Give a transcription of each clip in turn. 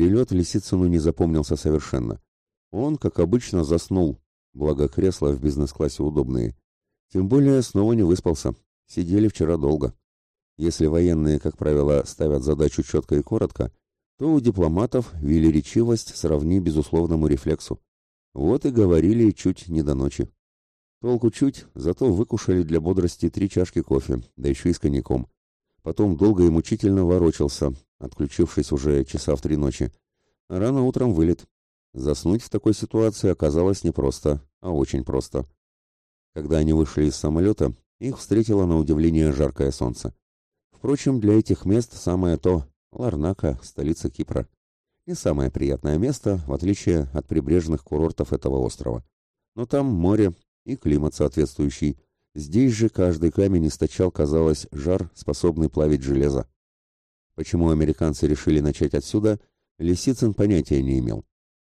Перелет Лисицыну не запомнился совершенно. Он, как обычно, заснул, благо кресла в бизнес-классе удобные. Тем более снова не выспался. Сидели вчера долго. Если военные, как правило, ставят задачу четко и коротко, то у дипломатов велеречивость сравни безусловному рефлексу. Вот и говорили чуть не до ночи. Толку чуть, зато выкушали для бодрости три чашки кофе, да еще и с коньяком. Потом долго и мучительно ворочался, отключившись уже часа в три ночи. рано утром вылет. Заснуть в такой ситуации оказалось не просто, а очень просто. Когда они вышли из самолета, их встретило на удивление жаркое солнце. Впрочем, для этих мест самое то – Ларнака, столица Кипра. Не самое приятное место, в отличие от прибрежных курортов этого острова. Но там море и климат соответствующий – Здесь же каждый камень источал, казалось, жар, способный плавить железо. Почему американцы решили начать отсюда, Лисицын понятия не имел.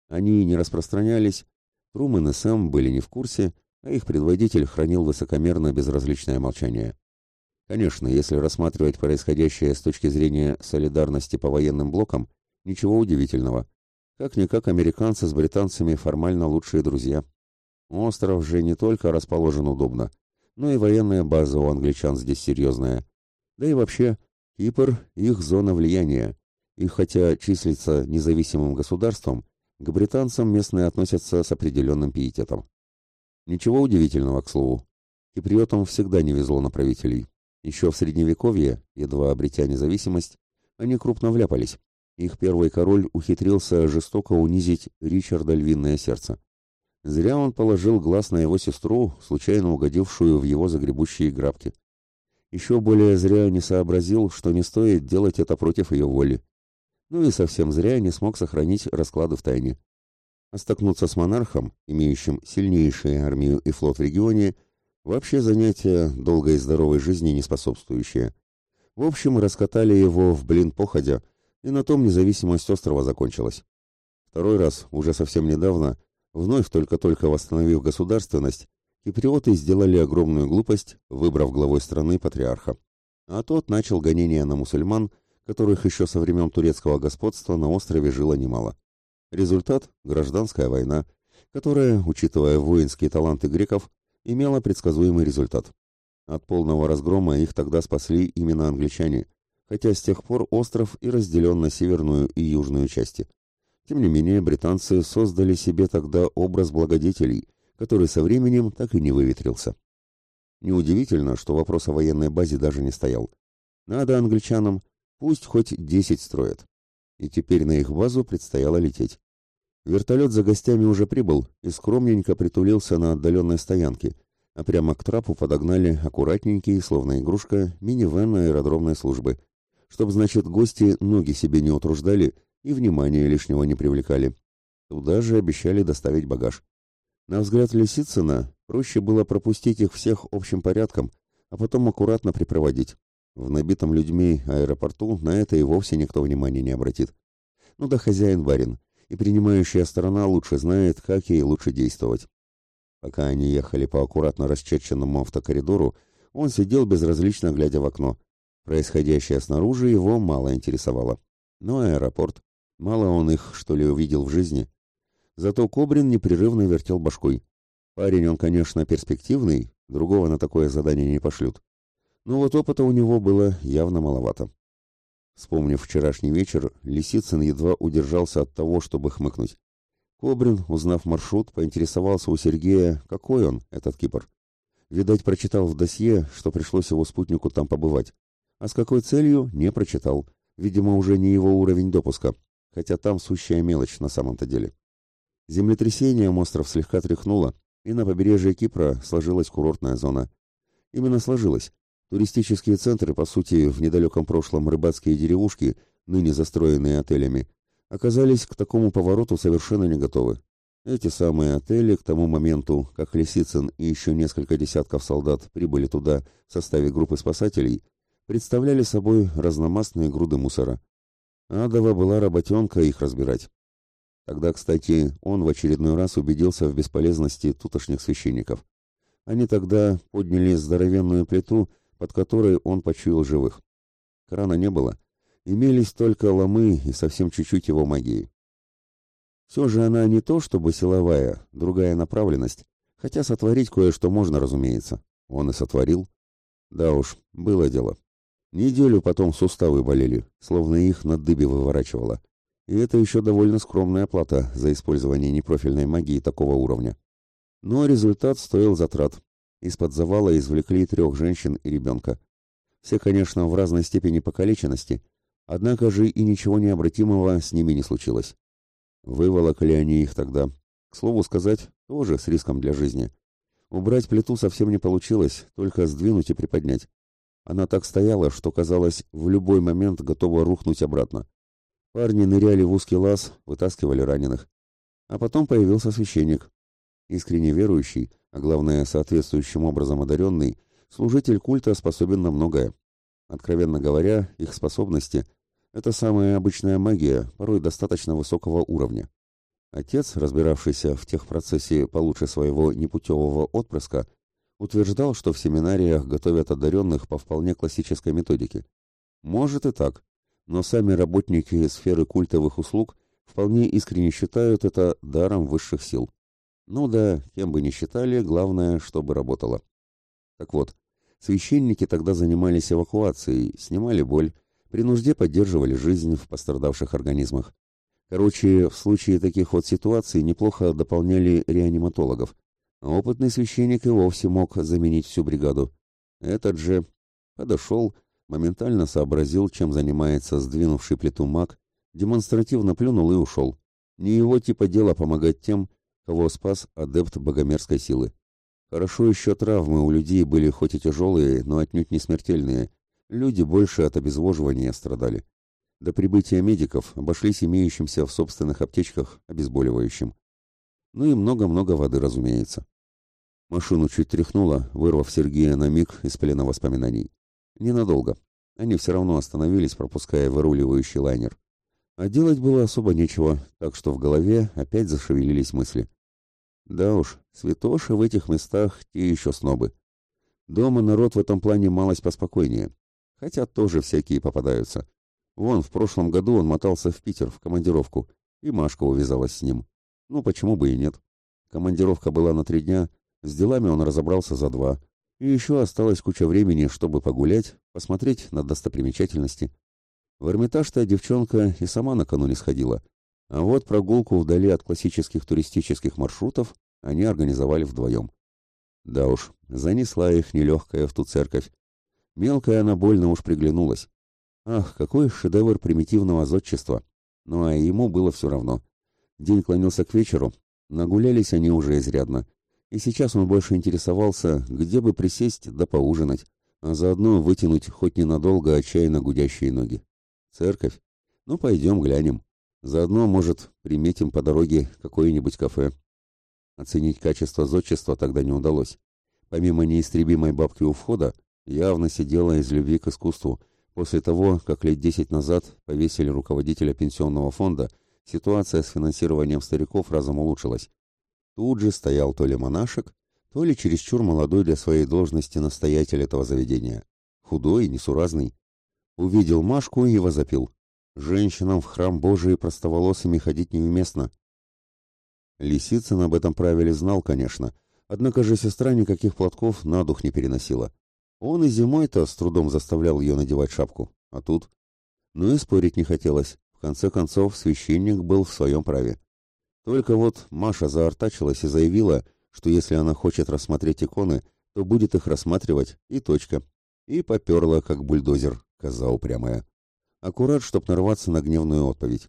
Они не распространялись, Трумэн и Сэм были не в курсе, а их предводитель хранил высокомерно безразличное молчание. Конечно, если рассматривать происходящее с точки зрения солидарности по военным блокам, ничего удивительного. Как-никак американцы с британцами формально лучшие друзья. Остров же не только расположен удобно, но и военная база у англичан здесь серьезная. Да и вообще, Кипр – их зона влияния, и хотя числится независимым государством, к британцам местные относятся с определенным пиететом. Ничего удивительного, к слову. Киприотам всегда не везло на правителей. Еще в Средневековье, едва обретя независимость, они крупно вляпались. Их первый король ухитрился жестоко унизить Ричарда Львиное Сердце. Зря он положил глаз на его сестру, случайно угодившую в его загребущие грабки. Еще более зря не сообразил, что не стоит делать это против ее воли. Ну и совсем зря не смог сохранить расклады в тайне. А с монархом, имеющим сильнейшую армию и флот в регионе, вообще занятие долгой и здоровой жизни не способствующее. В общем, раскатали его в блин походя, и на том независимость острова закончилась. Второй раз, уже совсем недавно, Вновь только-только восстановив государственность, киприоты сделали огромную глупость, выбрав главой страны патриарха. А тот начал гонения на мусульман, которых еще со времен турецкого господства на острове жило немало. Результат – гражданская война, которая, учитывая воинские таланты греков, имела предсказуемый результат. От полного разгрома их тогда спасли именно англичане, хотя с тех пор остров и разделен на северную и южную части. Тем не менее, британцы создали себе тогда образ благодетелей, который со временем так и не выветрился. Неудивительно, что вопрос о военной базе даже не стоял. Надо англичанам, пусть хоть десять строят. И теперь на их базу предстояло лететь. Вертолет за гостями уже прибыл и скромненько притулился на отдаленной стоянке, а прямо к трапу подогнали аккуратненький, словно игрушка, минивэн аэродромной службы, чтобы, значит, гости ноги себе не утруждали и внимания лишнего не привлекали. Туда же обещали доставить багаж. На взгляд Лисицына проще было пропустить их всех общим порядком, а потом аккуратно припроводить. В набитом людьми аэропорту на это и вовсе никто внимания не обратит. Ну да хозяин барин, и принимающая сторона лучше знает, как ей лучше действовать. Пока они ехали по аккуратно расчерченному автокоридору, он сидел безразлично, глядя в окно. Происходящее снаружи его мало интересовало. Но аэропорт, Мало он их, что ли, увидел в жизни. Зато Кобрин непрерывно вертел башкой. Парень он, конечно, перспективный, другого на такое задание не пошлют. Но вот опыта у него было явно маловато. Вспомнив вчерашний вечер, Лисицын едва удержался от того, чтобы хмыкнуть. Кобрин, узнав маршрут, поинтересовался у Сергея, какой он, этот Кипр. Видать, прочитал в досье, что пришлось его спутнику там побывать. А с какой целью, не прочитал. Видимо, уже не его уровень допуска хотя там сущая мелочь на самом-то деле. Землетрясением остров слегка тряхнуло, и на побережье Кипра сложилась курортная зона. Именно сложилась. Туристические центры, по сути, в недалеком прошлом рыбацкие деревушки, ныне застроенные отелями, оказались к такому повороту совершенно не готовы. Эти самые отели к тому моменту, как Лисицын и еще несколько десятков солдат прибыли туда в составе группы спасателей, представляли собой разномастные груды мусора. Адова была работенка их разбирать. Тогда, кстати, он в очередной раз убедился в бесполезности тутошних священников. Они тогда подняли здоровенную плиту, под которой он почуял живых. Крана не было, Имелись только ломы и совсем чуть-чуть его магии. Все же она не то чтобы силовая, другая направленность, хотя сотворить кое-что можно, разумеется. Он и сотворил. Да уж, было дело. Неделю потом суставы болели, словно их на дыбе выворачивало. И это еще довольно скромная плата за использование непрофильной магии такого уровня. Но результат стоил затрат. Из-под завала извлекли трех женщин и ребенка. Все, конечно, в разной степени покалеченности, однако же и ничего необратимого с ними не случилось. Выволокли они их тогда. К слову сказать, тоже с риском для жизни. Убрать плиту совсем не получилось, только сдвинуть и приподнять. Она так стояла, что, казалось, в любой момент готова рухнуть обратно. Парни ныряли в узкий лаз, вытаскивали раненых. А потом появился священник. Искренне верующий, а главное, соответствующим образом одаренный, служитель культа способен на многое. Откровенно говоря, их способности – это самая обычная магия, порой достаточно высокого уровня. Отец, разбиравшийся в тех процессе получше своего непутевого отпрыска, утверждал, что в семинариях готовят одаренных по вполне классической методике. Может и так, но сами работники сферы культовых услуг вполне искренне считают это даром высших сил. Ну да, кем бы ни считали, главное, чтобы работало. Так вот, священники тогда занимались эвакуацией, снимали боль, при нужде поддерживали жизнь в пострадавших организмах. Короче, в случае таких вот ситуаций неплохо дополняли реаниматологов, а опытный священник и вовсе мог заменить всю бригаду. Этот же подошел, моментально сообразил, чем занимается сдвинувший плиту маг, демонстративно плюнул и ушел. Не его типа дело помогать тем, кого спас адепт богомерзкой силы. Хорошо еще травмы у людей были хоть и тяжелые, но отнюдь не смертельные. Люди больше от обезвоживания страдали. До прибытия медиков обошлись имеющимся в собственных аптечках обезболивающим. Ну и много-много воды, разумеется. Машину чуть тряхнуло, вырвав Сергея на миг из плена воспоминаний. Ненадолго. Они все равно остановились, пропуская выруливающий лайнер. А делать было особо нечего, так что в голове опять зашевелились мысли. Да уж, святоши в этих местах те еще снобы. Дома народ в этом плане малость поспокойнее. Хотя тоже всякие попадаются. Вон, в прошлом году он мотался в Питер в командировку, и Машка увязалась с ним. Ну, почему бы и нет? Командировка была на три дня, с делами он разобрался за два, и еще осталась куча времени, чтобы погулять, посмотреть на достопримечательности. В Эрмитаж-то девчонка и сама накануне сходила, а вот прогулку вдали от классических туристических маршрутов они организовали вдвоем. Да уж, занесла их нелегкая в ту церковь. Мелкая она больно уж приглянулась. Ах, какой шедевр примитивного зодчества! Ну а ему было все равно. День клонился к вечеру, нагулялись они уже изрядно, и сейчас он больше интересовался, где бы присесть да поужинать, а заодно вытянуть хоть ненадолго отчаянно гудящие ноги. Церковь? Ну, пойдем глянем. Заодно, может, приметим по дороге какое-нибудь кафе. Оценить качество зодчества тогда не удалось. Помимо неистребимой бабки у входа, явно сидела из любви к искусству. После того, как лет десять назад повесили руководителя пенсионного фонда Ситуация с финансированием стариков разом улучшилась. Тут же стоял то ли монашек, то ли чересчур молодой для своей должности настоятель этого заведения. Худой, несуразный. Увидел Машку и возопил. Женщинам в храм Божий простоволосыми ходить неуместно. Лисицын об этом правиле знал, конечно, однако же сестра никаких платков на дух не переносила. Он и зимой-то с трудом заставлял ее надевать шапку, а тут... Ну и спорить не хотелось. В конце концов, священник был в своем праве. Только вот Маша заортачилась и заявила, что если она хочет рассмотреть иконы, то будет их рассматривать, и точка. И поперла, как бульдозер, коза упрямая. Аккурат, чтоб нарваться на гневную отповедь.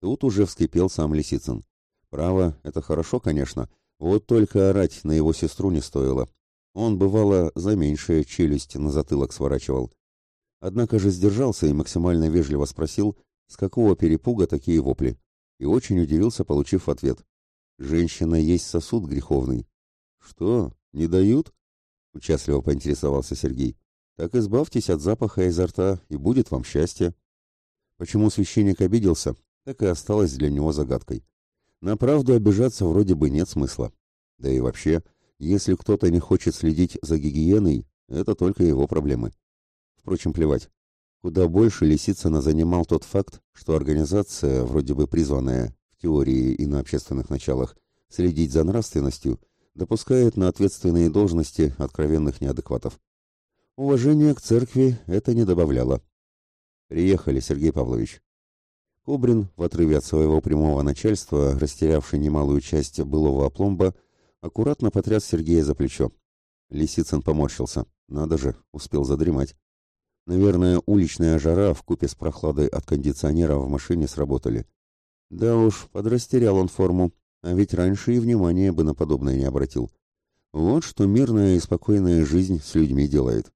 Тут уже вскипел сам Лисицын. Право, это хорошо, конечно, вот только орать на его сестру не стоило. Он, бывало, за меньшее челюсть на затылок сворачивал. Однако же сдержался и максимально вежливо спросил, с какого перепуга такие вопли, и очень удивился, получив ответ. «Женщина есть сосуд греховный». «Что, не дают?» — участливо поинтересовался Сергей. «Так избавьтесь от запаха изо рта, и будет вам счастье». Почему священник обиделся, так и осталось для него загадкой. На правду обижаться вроде бы нет смысла. Да и вообще, если кто-то не хочет следить за гигиеной, это только его проблемы. Впрочем, плевать. Куда больше Лисицына занимал тот факт, что организация, вроде бы призванная, в теории и на общественных началах, следить за нравственностью, допускает на ответственные должности откровенных неадекватов. Уважение к церкви это не добавляло. «Приехали, Сергей Павлович». Кобрин, в отрыве от своего прямого начальства, растерявший немалую часть былого опломба, аккуратно потряс Сергея за плечо. Лисицын поморщился. Надо же, успел задремать. Наверное, уличная жара в купе с прохладой от кондиционера в машине сработали. Да уж, подрастерял он форму, а ведь раньше и внимания бы на подобное не обратил. Вот что мирная и спокойная жизнь с людьми делает.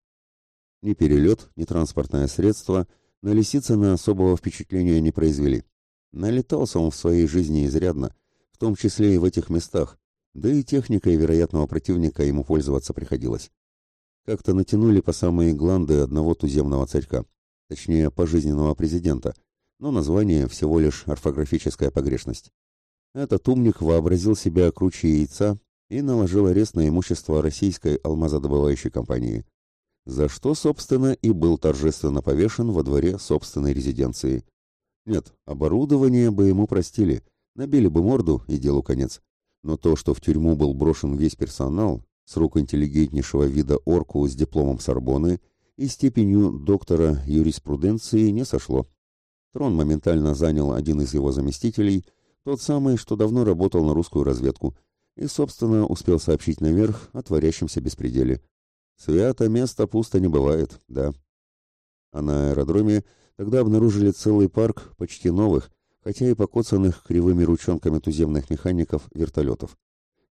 Ни перелет, ни транспортное средство на Лисицына особого впечатления не произвели. Налетался он в своей жизни изрядно, в том числе и в этих местах, да и техникой вероятного противника ему пользоваться приходилось как-то натянули по самые гланды одного туземного царька, точнее, пожизненного президента, но название всего лишь орфографическая погрешность. Этот умник вообразил себя круче яйца и наложил арест на имущество российской алмазодобывающей компании, за что, собственно, и был торжественно повешен во дворе собственной резиденции. Нет, оборудование бы ему простили, набили бы морду и делу конец. Но то, что в тюрьму был брошен весь персонал, с рук интеллигентнейшего вида орку с дипломом Сорбоны и степенью доктора юриспруденции не сошло. Трон моментально занял один из его заместителей, тот самый, что давно работал на русскую разведку, и, собственно, успел сообщить наверх о творящемся беспределе. Свято место пусто не бывает, да. А на аэродроме тогда обнаружили целый парк почти новых, хотя и покоцанных кривыми ручонками туземных механиков вертолетов.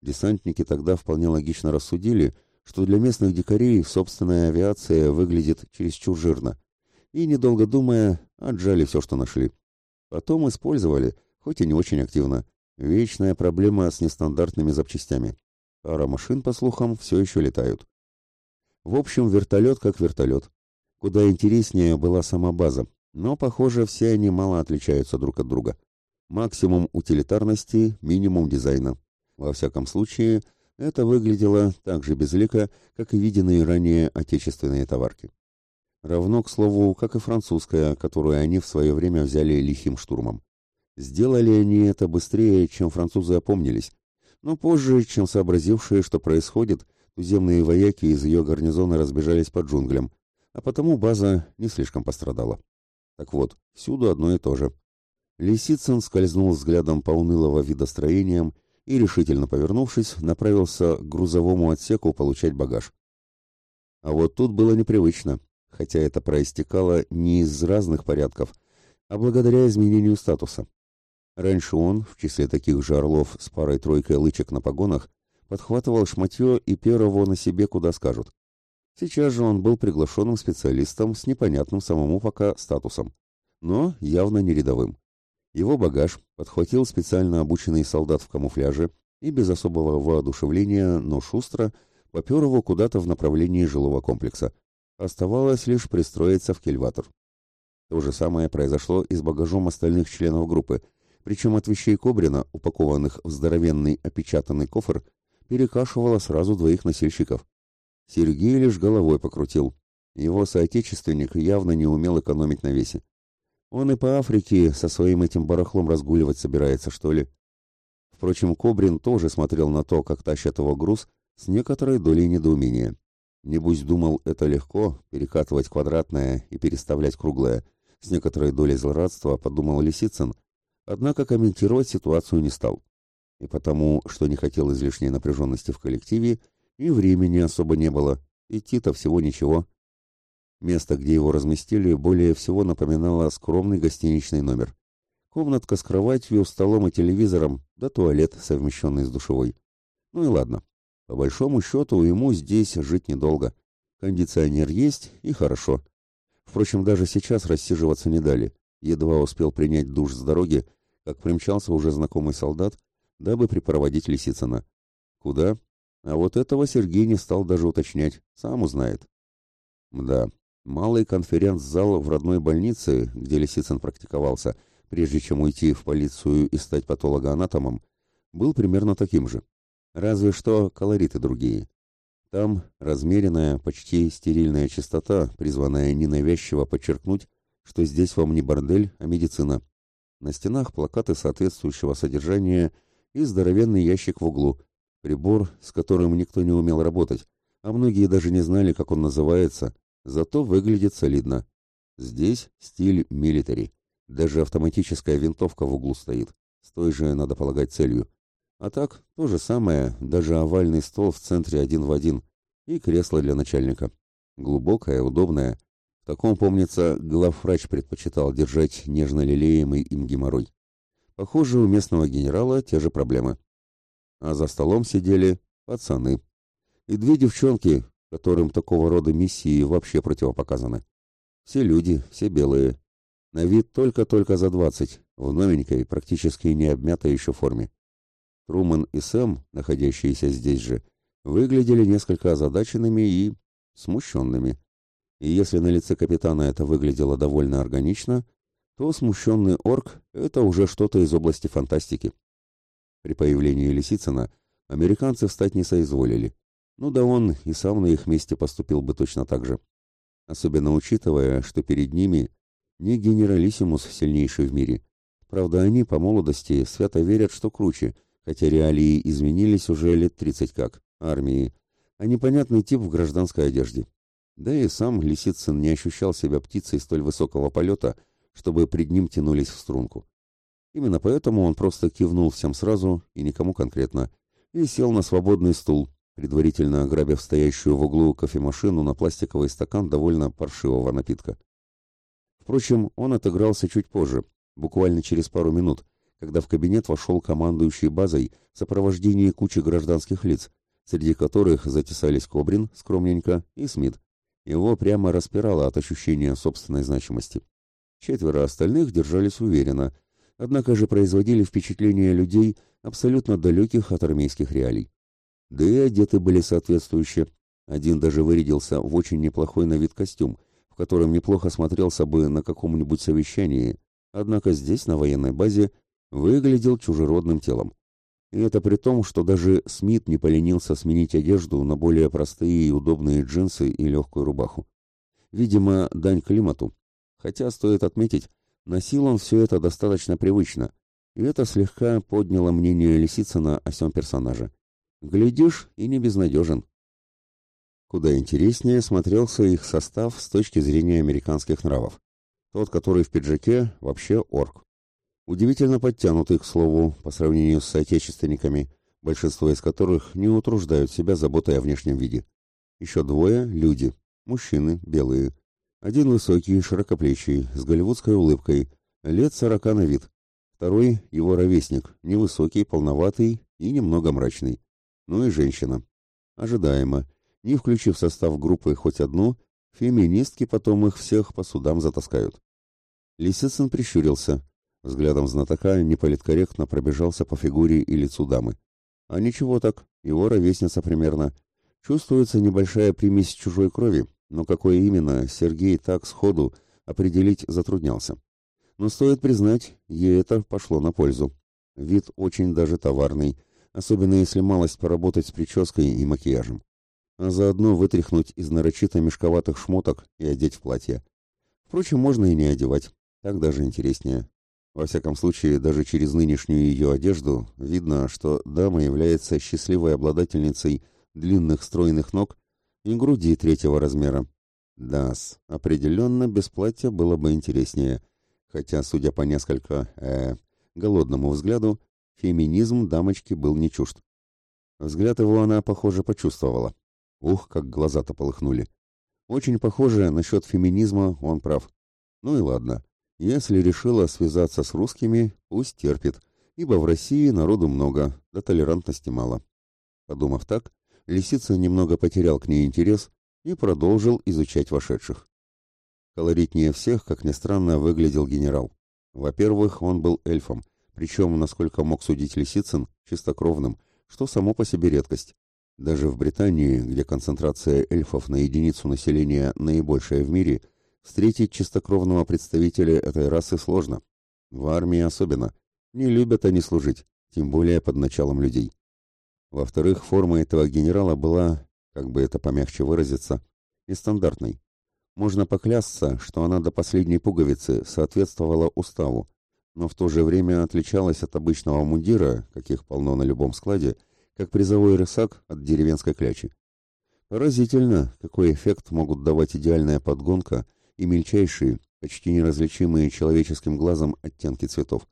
Десантники тогда вполне логично рассудили, что для местных дикарей собственная авиация выглядит чересчур жирно, и, недолго думая, отжали все, что нашли. Потом использовали, хоть и не очень активно. Вечная проблема с нестандартными запчастями. Пара машин, по слухам, все еще летают. В общем, вертолет как вертолет. Куда интереснее была сама база, но, похоже, все они мало отличаются друг от друга. Максимум утилитарности, минимум дизайна. Во всяком случае, это выглядело так же безлико, как и виденные ранее отечественные товарки. Равно, к слову, как и французская, которую они в свое время взяли лихим штурмом. Сделали они это быстрее, чем французы опомнились, но позже, чем сообразившие, что происходит, туземные вояки из ее гарнизона разбежались по джунглям, а потому база не слишком пострадала. Так вот, всюду одно и то же. Лисицын скользнул взглядом по унылого вида строениям и, решительно повернувшись, направился к грузовому отсеку получать багаж. А вот тут было непривычно, хотя это проистекало не из разных порядков, а благодаря изменению статуса. Раньше он, в числе таких же орлов с парой-тройкой лычек на погонах, подхватывал шматье и первого на себе куда скажут. Сейчас же он был приглашенным специалистом с непонятным самому пока статусом, но явно не рядовым. Его багаж подхватил специально обученный солдат в камуфляже и без особого воодушевления, но шустро попер его куда-то в направлении жилого комплекса. Оставалось лишь пристроиться в кельватор. То же самое произошло и с багажом остальных членов группы, причем от вещей Кобрина, упакованных в здоровенный опечатанный кофр, перекашивало сразу двоих носильщиков. Сергей лишь головой покрутил. Его соотечественник явно не умел экономить на весе. Он и по Африке со своим этим барахлом разгуливать собирается, что ли. Впрочем, Кобрин тоже смотрел на то, как тащат его груз, с некоторой долей недоумения. Небось думал, это легко, перекатывать квадратное и переставлять круглое. С некоторой долей злорадства подумал Лисицын, однако комментировать ситуацию не стал. И потому, что не хотел излишней напряженности в коллективе, и времени особо не было, идти-то всего ничего. Место, где его разместили, более всего напоминало скромный гостиничный номер. Комнатка с кроватью, столом и телевизором, да туалет, совмещенный с душевой. Ну и ладно. По большому счету, ему здесь жить недолго. Кондиционер есть, и хорошо. Впрочем, даже сейчас рассиживаться не дали. Едва успел принять душ с дороги, как примчался уже знакомый солдат, дабы припроводить Лисицына. Куда? А вот этого Сергей не стал даже уточнять, сам узнает. Да, Малый конференц-зал в родной больнице, где Лисицын практиковался, прежде чем уйти в полицию и стать патологоанатомом, был примерно таким же. Разве что колориты другие. Там размеренная, почти стерильная чистота, призванная ненавязчиво подчеркнуть, что здесь вам не бордель, а медицина. На стенах плакаты соответствующего содержания и здоровенный ящик в углу, прибор, с которым никто не умел работать, а многие даже не знали, как он называется, зато выглядит солидно. Здесь стиль милитари. Даже автоматическая винтовка в углу стоит, с той же, надо полагать, целью. А так, то же самое, даже овальный стол в центре один в один и кресло для начальника. Глубокое, удобное, в таком, помнится, главврач предпочитал держать нежно лелеемый им геморрой. Похоже, у местного генерала те же проблемы. А за столом сидели пацаны. И две девчонки, которым такого рода миссии вообще противопоказаны. Все люди, все белые. На вид только-только за двадцать, в новенькой, практически не обмятой еще форме. Труман и Сэм, находящиеся здесь же, выглядели несколько озадаченными и смущенными и если на лице капитана это выглядело довольно органично, то смущенный орк — это уже что-то из области фантастики. При появлении Лисицына американцы встать не соизволили. Ну да он и сам на их месте поступил бы точно так же. Особенно учитывая, что перед ними не генералиссимус сильнейший в мире. Правда, они по молодости свято верят, что круче, хотя реалии изменились уже лет тридцать как, армии, а непонятный тип в гражданской одежде. Да и сам Лисицын не ощущал себя птицей столь высокого полета, чтобы пред ним тянулись в струнку. Именно поэтому он просто кивнул всем сразу и никому конкретно, и сел на свободный стул, предварительно ограбив стоящую в углу кофемашину на пластиковый стакан довольно паршивого напитка. Впрочем, он отыгрался чуть позже, буквально через пару минут, когда в кабинет вошел командующий базой в сопровождении кучи гражданских лиц, среди которых затесались Кобрин, скромненько, и Смит, его прямо распирало от ощущения собственной значимости. Четверо остальных держались уверенно, однако же производили впечатление людей, абсолютно далеких от армейских реалий. Да и одеты были соответствующе. Один даже вырядился в очень неплохой на вид костюм, в котором неплохо смотрелся бы на каком-нибудь совещании, однако здесь, на военной базе, выглядел чужеродным телом. И это при том, что даже Смит не поленился сменить одежду на более простые и удобные джинсы и легкую рубаху. Видимо, дань климату. Хотя, стоит отметить, носил он все это достаточно привычно, и это слегка подняло мнение Лисицына о сём персонаже. Глядишь, и не безнадежен. Куда интереснее смотрелся их состав с точки зрения американских нравов. Тот, который в пиджаке, вообще орк. Удивительно подтянутый, к слову, по сравнению с соотечественниками, большинство из которых не утруждают себя заботой о внешнем виде. Еще двое – люди, мужчины, белые. Один высокий, широкоплечий, с голливудской улыбкой, лет сорока на вид. Второй – его ровесник, невысокий, полноватый и немного мрачный. Ну и женщина. Ожидаемо. Не включив в состав группы хоть одну, феминистки потом их всех по судам затаскают. Лисицын прищурился – Взглядом знатока неполиткорректно пробежался по фигуре и лицу дамы. А ничего так, его ровесница примерно. Чувствуется небольшая примесь чужой крови, но какое именно, Сергей так сходу определить затруднялся. Но стоит признать, ей это пошло на пользу. Вид очень даже товарный, особенно если малость поработать с прической и макияжем. А заодно вытряхнуть из нарочито мешковатых шмоток и одеть в платье. Впрочем, можно и не одевать, так даже интереснее. Во всяком случае, даже через нынешнюю ее одежду видно, что дама является счастливой обладательницей длинных стройных ног и груди третьего размера. да определенно без платья было бы интереснее, хотя, судя по несколько, э, голодному взгляду, феминизм дамочки был не чужд. Взгляд его она, похоже, почувствовала. Ух, как глаза-то полыхнули. Очень похоже, насчет феминизма он прав. Ну и ладно. Если решила связаться с русскими, пусть терпит, ибо в России народу много, да толерантности мало. Подумав так, Лисица немного потерял к ней интерес и продолжил изучать вошедших. Колоритнее всех, как ни странно, выглядел генерал. Во-первых, он был эльфом, причем, насколько мог судить Лисицын, чистокровным, что само по себе редкость. Даже в Британии, где концентрация эльфов на единицу населения наибольшая в мире, Встретить чистокровного представителя этой расы сложно. В армии особенно. Не любят они служить, тем более под началом людей. Во-вторых, форма этого генерала была как бы это помягче выразиться, и стандартной. Можно поклясться, что она до последней пуговицы соответствовала уставу, но в то же время отличалась от обычного мундира, каких полно на любом складе, как призовой рысак от деревенской клячи. Поразительно, какой эффект могут давать идеальная подгонка и мельчайшие, почти неразличимые человеческим глазом оттенки цветов.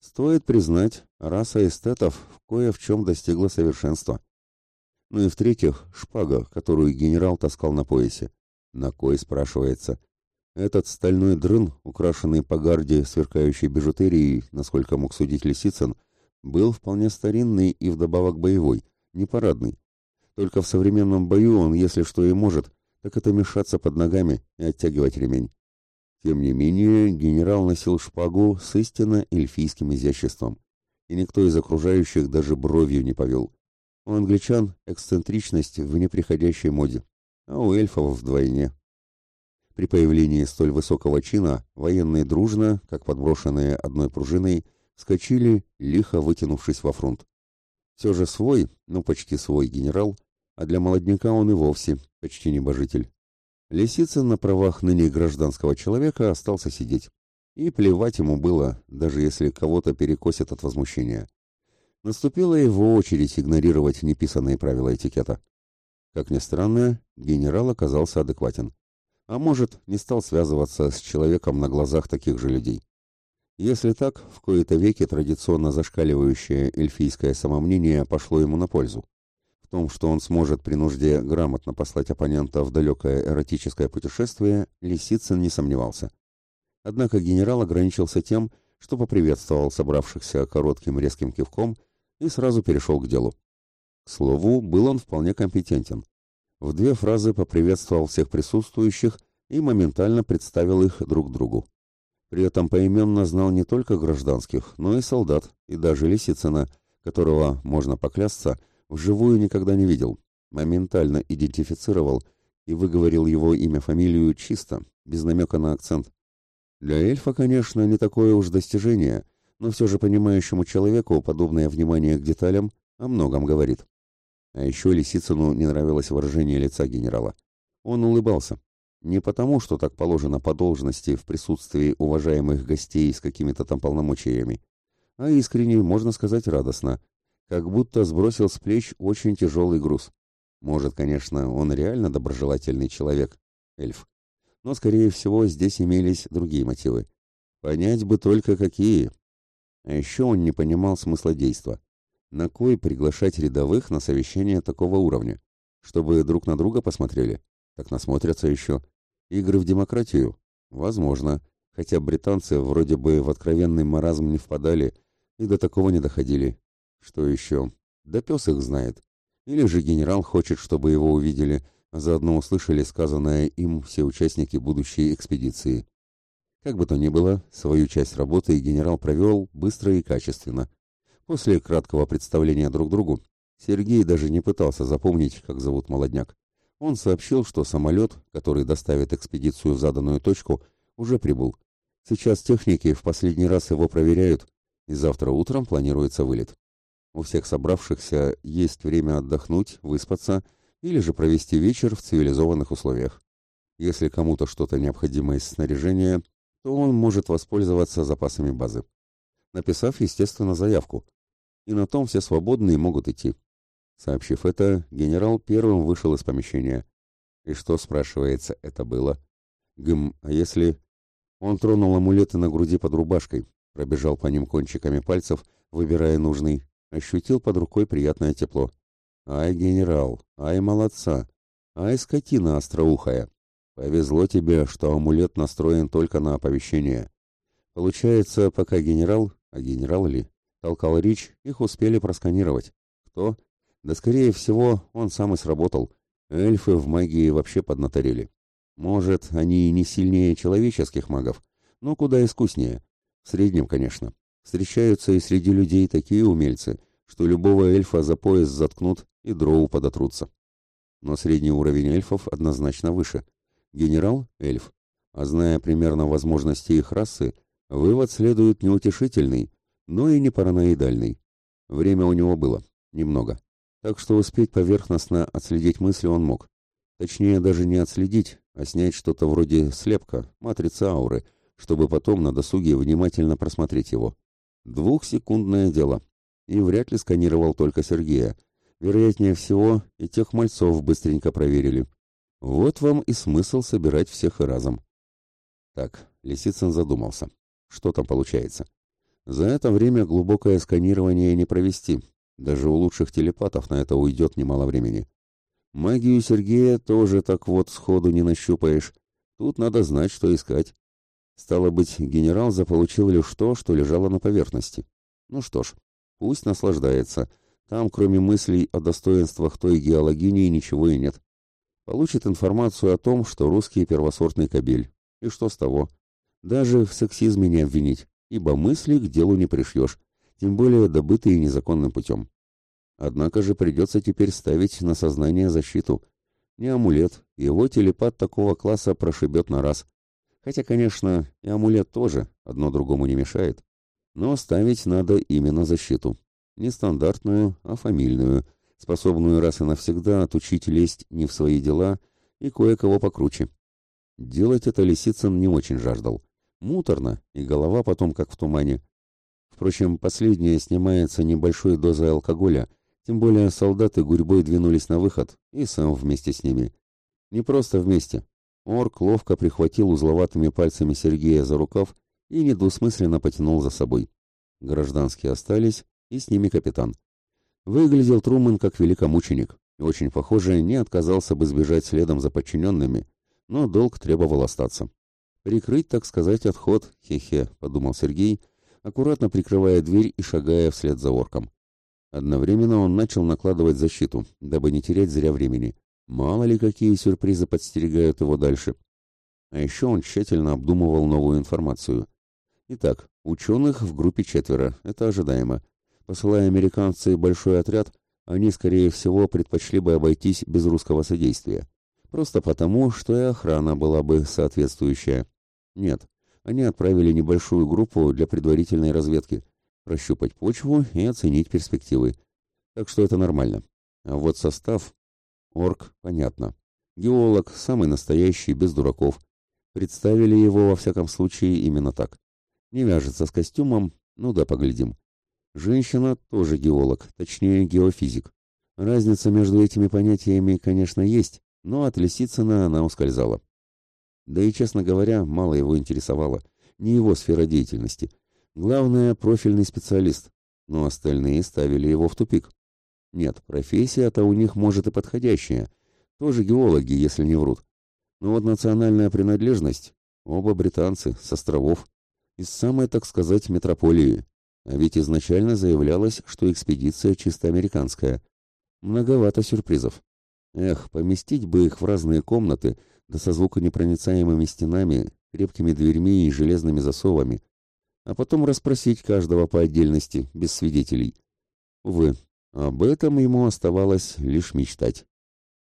Стоит признать, раса эстетов кое в чем достигла совершенства. Ну и в-третьих, шпага, которую генерал таскал на поясе. На кой, спрашивается. Этот стальной дрын, украшенный по гарде сверкающей бижутерией, насколько мог судить Лисицын, был вполне старинный и вдобавок боевой, не парадный. Только в современном бою он, если что и может, так это мешаться под ногами и оттягивать ремень. Тем не менее, генерал носил шпагу с истинно эльфийским изяществом, и никто из окружающих даже бровью не повел. У англичан эксцентричность в неприходящей моде, а у эльфов вдвойне. При появлении столь высокого чина военные дружно, как подброшенные одной пружиной, вскочили, лихо вытянувшись во фронт. Все же свой, ну почти свой генерал, а для молодняка он и вовсе почти небожитель. Лисицын на правах ныне гражданского человека остался сидеть. И плевать ему было, даже если кого-то перекосит от возмущения. Наступила его очередь игнорировать неписанные правила этикета. Как ни странно, генерал оказался адекватен. А может, не стал связываться с человеком на глазах таких же людей. Если так, в кои-то веки традиционно зашкаливающее эльфийское самомнение пошло ему на пользу том, что он сможет при нужде грамотно послать оппонента в далекое эротическое путешествие, Лисицын не сомневался. Однако генерал ограничился тем, что поприветствовал собравшихся коротким резким кивком и сразу перешел к делу. К слову, был он вполне компетентен. В две фразы поприветствовал всех присутствующих и моментально представил их друг другу. При этом поименно знал не только гражданских, но и солдат, и даже Лисицына, которого, можно поклясться, Вживую никогда не видел. Моментально идентифицировал и выговорил его имя-фамилию чисто, без намека на акцент. Для эльфа, конечно, не такое уж достижение, но все же понимающему человеку подобное внимание к деталям о многом говорит. А еще Лисицыну не нравилось выражение лица генерала. Он улыбался. Не потому, что так положено по должности в присутствии уважаемых гостей с какими-то там полномочиями, а искренне, можно сказать, радостно, как будто сбросил с плеч очень тяжелый груз. Может, конечно, он реально доброжелательный человек, эльф. Но, скорее всего, здесь имелись другие мотивы. Понять бы только какие. А еще он не понимал смысла действа. На кой приглашать рядовых на совещание такого уровня? Чтобы друг на друга посмотрели? Так насмотрятся еще. Игры в демократию? Возможно. Хотя британцы вроде бы в откровенный маразм не впадали и до такого не доходили. Что еще? Да пес их знает. Или же генерал хочет, чтобы его увидели, а заодно услышали сказанное им все участники будущей экспедиции. Как бы то ни было, свою часть работы генерал провел быстро и качественно. После краткого представления друг другу Сергей даже не пытался запомнить, как зовут молодняк. Он сообщил, что самолет, который доставит экспедицию в заданную точку, уже прибыл. Сейчас техники в последний раз его проверяют, и завтра утром планируется вылет. У всех собравшихся есть время отдохнуть, выспаться или же провести вечер в цивилизованных условиях. Если кому-то что-то необходимо из снаряжения, то он может воспользоваться запасами базы, написав, естественно, заявку. И на том все свободные могут идти. Сообщив это, генерал первым вышел из помещения. И что, спрашивается, это было? Гм, а если... Он тронул амулеты на груди под рубашкой, пробежал по ним кончиками пальцев, выбирая нужный, ощутил под рукой приятное тепло. «Ай, генерал! Ай, молодца! Ай, скотина остроухая! Повезло тебе, что амулет настроен только на оповещение. Получается, пока генерал, а генерал ли, толкал Рич, их успели просканировать. Кто? Да, скорее всего, он сам и сработал. Эльфы в магии вообще поднаторели. Может, они и не сильнее человеческих магов, но куда искуснее. В среднем, конечно. Встречаются и среди людей такие умельцы, что любого эльфа за пояс заткнут и дроу подотрутся. Но средний уровень эльфов однозначно выше. Генерал – эльф. А зная примерно возможности их расы, вывод следует неутешительный, но и не параноидальный. Время у него было. Немного. так что успеть поверхностно отследить мысли он мог. Точнее, даже не отследить, а снять что-то вроде слепка, матрицы ауры, чтобы потом на досуге внимательно просмотреть его. Двухсекундное дело. И вряд ли сканировал только Сергея. Вероятнее всего, и тех мальцов быстренько проверили. Вот вам и смысл собирать всех и разом. Так, Лисицын задумался. Что там получается? За это время глубокое сканирование не провести. Даже у лучших телепатов на это уйдет немало времени. Магию Сергея тоже так вот сходу не нащупаешь. Тут надо знать, что искать. Стало быть, генерал заполучил лишь то, что лежало на поверхности. Ну что ж, пусть наслаждается. Там, кроме мыслей о достоинствах той геологинии, ничего и нет. Получит информацию о том, что русский первосортный кабель. И что с того? Даже в сексизме не обвинить, ибо мысли к делу не пришьешь, тем более добытые незаконным путем. Однако же придется теперь ставить на сознание защиту. Не амулет, его телепат такого класса прошибет на раз. Хотя, конечно, и амулет тоже, одно другому не мешает. Но ставить надо именно защиту. Не стандартную, а фамильную, способную раз и навсегда отучить лезть не в свои дела и кое-кого покруче. Делать это Лисицын не очень жаждал. Муторно, и голова потом как в тумане. Впрочем, последнее снимается небольшой дозой алкоголя, тем более солдаты гурьбой двинулись на выход, и сам вместе с ними. Не просто вместе. Орк ловко прихватил узловатыми пальцами Сергея за рукав и недвусмысленно потянул за собой. Гражданские остались, и с ними капитан. Выглядел Трумэн как великомученик, и очень похоже, не отказался бы сбежать следом за подчиненными, но долг требовал остаться. Прикрыть, так сказать, отход, хе-хе, подумал Сергей, аккуратно прикрывая дверь и шагая вслед за орком. Одновременно он начал накладывать защиту, дабы не терять зря времени. Мало ли какие сюрпризы подстерегают его дальше. А еще он тщательно обдумывал новую информацию. Итак, ученых в группе четверо, это ожидаемо. Посылая американцы большой отряд, они, скорее всего, предпочли бы обойтись без русского содействия. Просто потому, что и охрана была бы соответствующая. Нет, они отправили небольшую группу для предварительной разведки, прощупать почву и оценить перспективы. Так что это нормально. А вот состав... Орк, понятно. Геолог, самый настоящий, без дураков. Представили его, во всяком случае, именно так. Не вяжется с костюмом, ну да, поглядим. Женщина тоже геолог, точнее геофизик. Разница между этими понятиями, конечно, есть, но от Лисицына она ускользала. Да и, честно говоря, мало его интересовало, не его сфера деятельности. Главное, профильный специалист, но остальные ставили его в тупик. Нет, профессия-то у них может и подходящая, тоже геологи, если не врут. Но вот национальная принадлежность, оба британцы, с островов, из самой, так сказать, метрополии. А ведь изначально заявлялось, что экспедиция чисто американская. Многовато сюрпризов. Эх, поместить бы их в разные комнаты, да со звуконепроницаемыми стенами, крепкими дверьми и железными засовами, а потом расспросить каждого по отдельности, без свидетелей. Увы, об этом ему оставалось лишь мечтать.